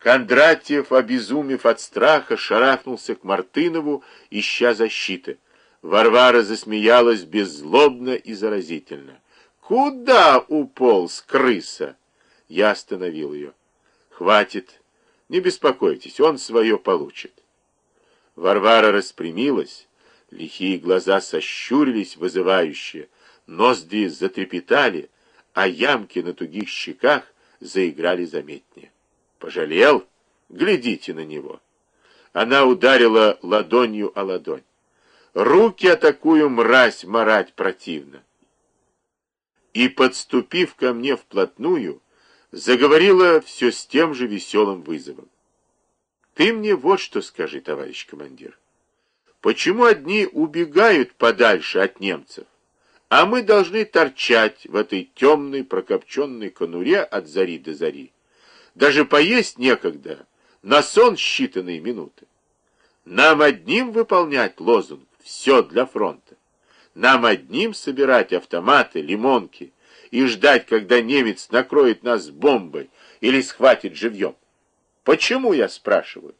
Кондратьев, обезумев от страха, шарахнулся к Мартынову, ища защиты. Варвара засмеялась беззлобно и заразительно. «Куда уполз крыса?» Я остановил ее. «Хватит, не беспокойтесь, он свое получит». Варвара распрямилась, лихие глаза сощурились вызывающе, ноздри затрепетали, а ямки на тугих щеках заиграли заметнее. Пожалел? Глядите на него. Она ударила ладонью о ладонь. Руки о такую мразь марать противно. И, подступив ко мне вплотную, заговорила все с тем же веселым вызовом. Ты мне вот что скажи, товарищ командир. Почему одни убегают подальше от немцев, а мы должны торчать в этой темной прокопченной конуре от зари до зари? Даже поесть некогда, на сон считанные минуты. Нам одним выполнять лозунг «Все для фронта». Нам одним собирать автоматы, лимонки и ждать, когда немец накроет нас бомбой или схватит живьем. Почему, я спрашиваю?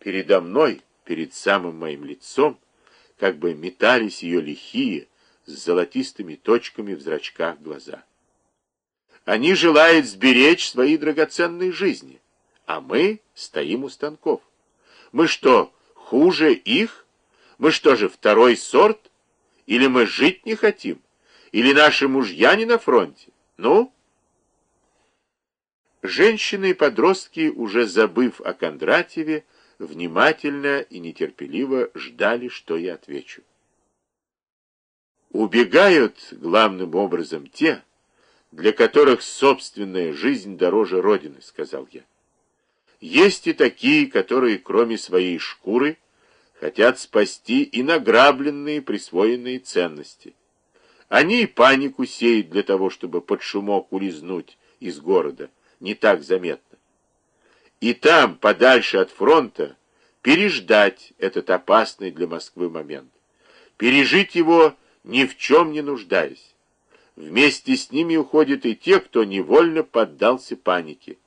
Передо мной, перед самым моим лицом, как бы метались ее лихие, с золотистыми точками в зрачках глаза. Они желают сберечь свои драгоценные жизни, а мы стоим у станков. Мы что, хуже их? Мы что же, второй сорт? Или мы жить не хотим? Или наши мужья не на фронте? Ну? Женщины и подростки, уже забыв о Кондратьеве, внимательно и нетерпеливо ждали, что я отвечу. Убегают главным образом те, для которых собственная жизнь дороже Родины, сказал я. Есть и такие, которые, кроме своей шкуры, хотят спасти и награбленные присвоенные ценности. Они и панику сеют для того, чтобы под шумок улизнуть из города, не так заметно. И там, подальше от фронта, переждать этот опасный для Москвы момент. Пережить его ни в чем не нуждаясь. Вместе с ними уходят и те, кто невольно поддался панике.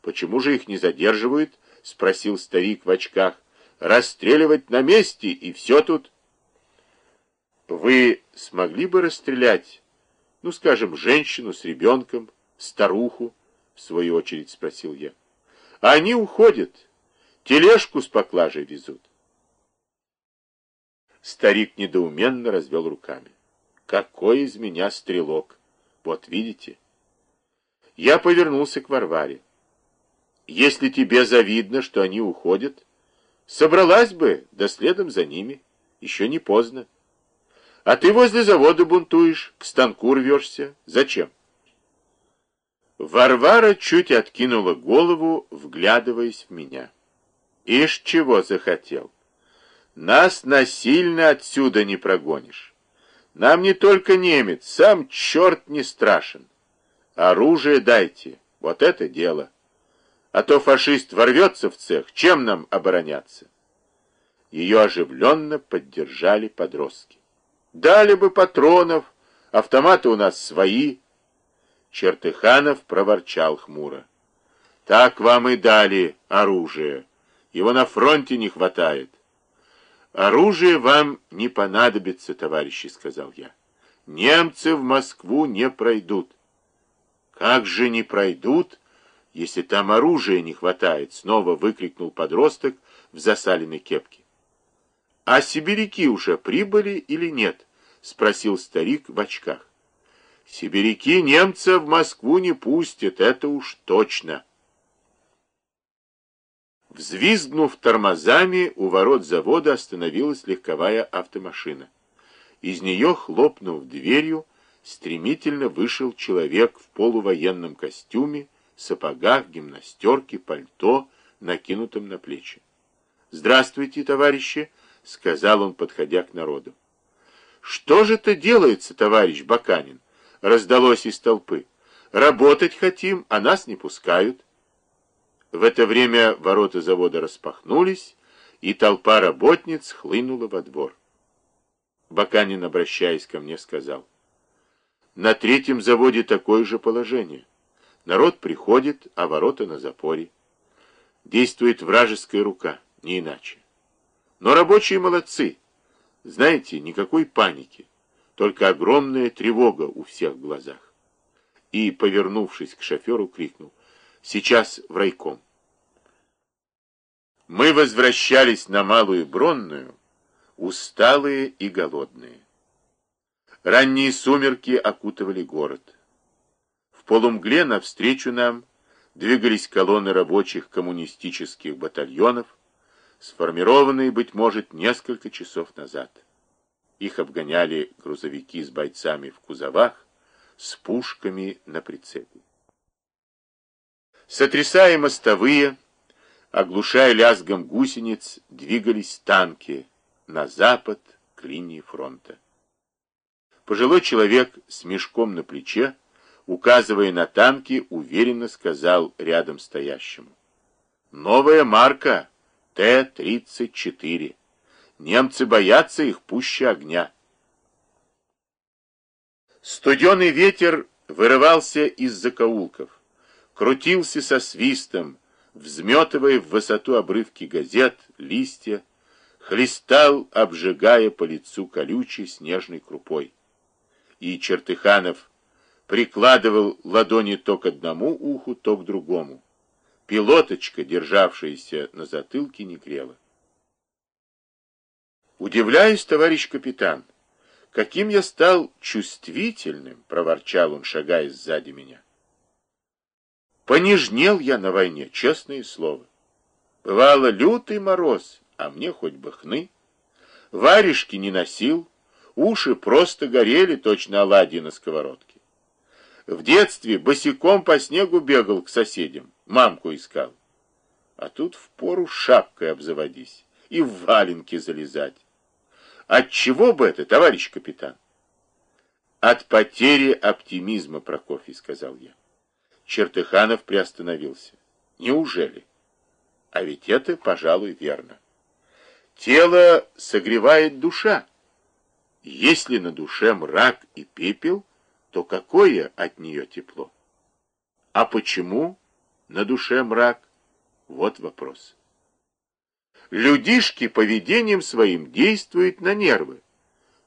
«Почему же их не задерживают?» — спросил старик в очках. «Расстреливать на месте, и все тут». «Вы смогли бы расстрелять, ну, скажем, женщину с ребенком, старуху?» — в свою очередь спросил я. «Они уходят, тележку с поклажей везут». Старик недоуменно развел руками. Какой из меня стрелок! Вот видите? Я повернулся к Варваре. Если тебе завидно, что они уходят, собралась бы, да следом за ними. Еще не поздно. А ты возле завода бунтуешь, к станку рвешься. Зачем? Варвара чуть откинула голову, вглядываясь в меня. Ишь, чего захотел. Нас насильно отсюда не прогонишь. Нам не только немец, сам черт не страшен. Оружие дайте, вот это дело. А то фашист ворвется в цех, чем нам обороняться? Ее оживленно поддержали подростки. Дали бы патронов, автоматы у нас свои. Чертыханов проворчал хмуро. Так вам и дали оружие. Его на фронте не хватает. «Оружие вам не понадобится, товарищи», — сказал я. «Немцы в Москву не пройдут». «Как же не пройдут, если там оружия не хватает?» — снова выкрикнул подросток в засаленной кепке. «А сибиряки уже прибыли или нет?» — спросил старик в очках. «Сибиряки немца в Москву не пустят, это уж точно». Взвизгнув тормозами, у ворот завода остановилась легковая автомашина. Из нее, хлопнув дверью, стремительно вышел человек в полувоенном костюме, сапогах, гимнастерке, пальто, накинутом на плечи. «Здравствуйте, товарищи!» — сказал он, подходя к народу. «Что же это делается, товарищ Баканин?» — раздалось из толпы. «Работать хотим, а нас не пускают». В это время ворота завода распахнулись, и толпа работниц хлынула во двор. Баканин, обращаясь ко мне, сказал, «На третьем заводе такое же положение. Народ приходит, а ворота на запоре. Действует вражеская рука, не иначе. Но рабочие молодцы. Знаете, никакой паники, только огромная тревога у всех в глазах. И, повернувшись к шоферу, крикнул, «Сейчас в райком». Мы возвращались на Малую Бронную, усталые и голодные. Ранние сумерки окутывали город. В полумгле навстречу нам двигались колонны рабочих коммунистических батальонов, сформированные, быть может, несколько часов назад. Их обгоняли грузовики с бойцами в кузовах, с пушками на прицепе. Сотрясая мостовые, оглушая лязгом гусениц, двигались танки на запад к линии фронта. Пожилой человек с мешком на плече, указывая на танки, уверенно сказал рядом стоящему. «Новая марка Т-34. Немцы боятся их пуще огня». Студеный ветер вырывался из закоулков, крутился со свистом, взметывая в высоту обрывки газет, листья, хлестал, обжигая по лицу колючей снежной крупой и Чертыханов прикладывал ладони то к одному уху, то к другому. Пилоточка, державшаяся на затылке, не грела. «Удивляюсь, товарищ капитан, каким я стал чувствительным!» — проворчал он, шагая сзади меня. «Понежнел я на войне, честное слово. Бывало лютый мороз, а мне хоть бы хны. Варежки не носил, Уши просто горели, точно оладьи на сковородке. В детстве босиком по снегу бегал к соседям, мамку искал. А тут впору шапкой обзаводись и в валенки залезать. От чего бы это, товарищ капитан? От потери оптимизма, Прокофий, сказал я. Чертыханов приостановился. Неужели? А ведь это, пожалуй, верно. Тело согревает душа. Если на душе мрак и пепел, то какое от нее тепло? А почему на душе мрак? Вот вопрос. Людишки поведением своим действуют на нервы.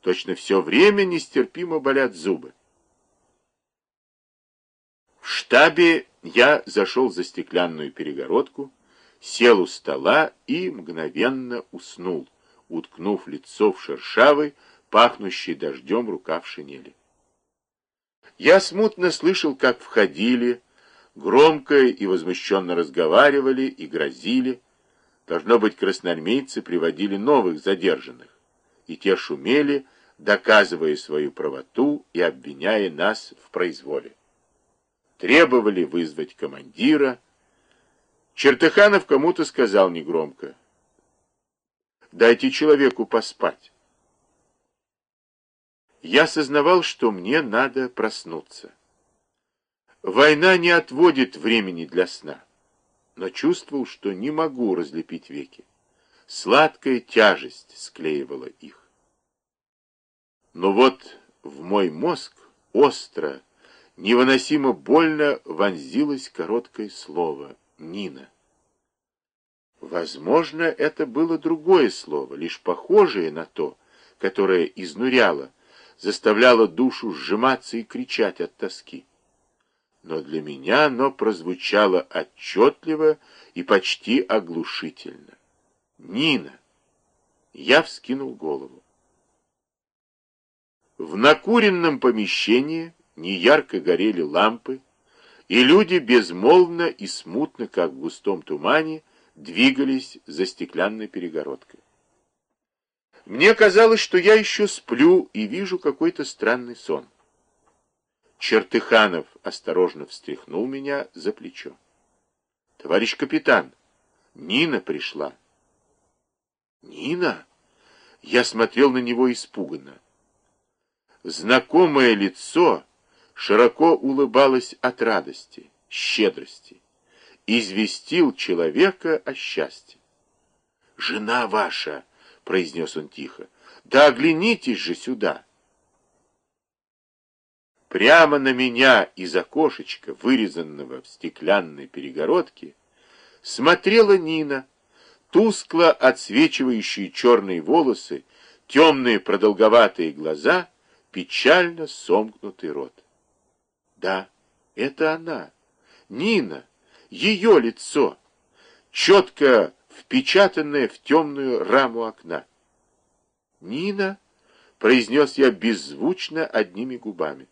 Точно все время нестерпимо болят зубы. В штабе я зашел за стеклянную перегородку, сел у стола и мгновенно уснул, уткнув лицо в шершавый, пахнущий дождем рукав шинели. Я смутно слышал, как входили, громко и возмущенно разговаривали и грозили. Должно быть, красноармейцы приводили новых задержанных, и те шумели, доказывая свою правоту и обвиняя нас в произволе. Требовали вызвать командира. Чертыханов кому-то сказал негромко, «Дайте человеку поспать» я сознавал, что мне надо проснуться. Война не отводит времени для сна, но чувствовал, что не могу разлепить веки. Сладкая тяжесть склеивала их. Но вот в мой мозг остро, невыносимо больно вонзилось короткое слово «Нина». Возможно, это было другое слово, лишь похожее на то, которое изнуряло, заставляло душу сжиматься и кричать от тоски. Но для меня оно прозвучало отчетливо и почти оглушительно. «Нина!» Я вскинул голову. В накуренном помещении неярко горели лампы, и люди безмолвно и смутно, как в густом тумане, двигались за стеклянной перегородкой. Мне казалось, что я еще сплю и вижу какой-то странный сон. Чертыханов осторожно встряхнул меня за плечо. «Товарищ капитан, Нина пришла». «Нина?» Я смотрел на него испуганно. Знакомое лицо широко улыбалось от радости, щедрости. Известил человека о счастье. «Жена ваша!» — произнес он тихо. «Да оглянитесь же сюда!» Прямо на меня из окошечка, вырезанного в стеклянной перегородке, смотрела Нина, тускло отсвечивающие черные волосы, темные продолговатые глаза, печально сомкнутый рот. Да, это она, Нина, ее лицо, четко впечатанное в темную раму окна. «Нина», — произнес я беззвучно одними губами.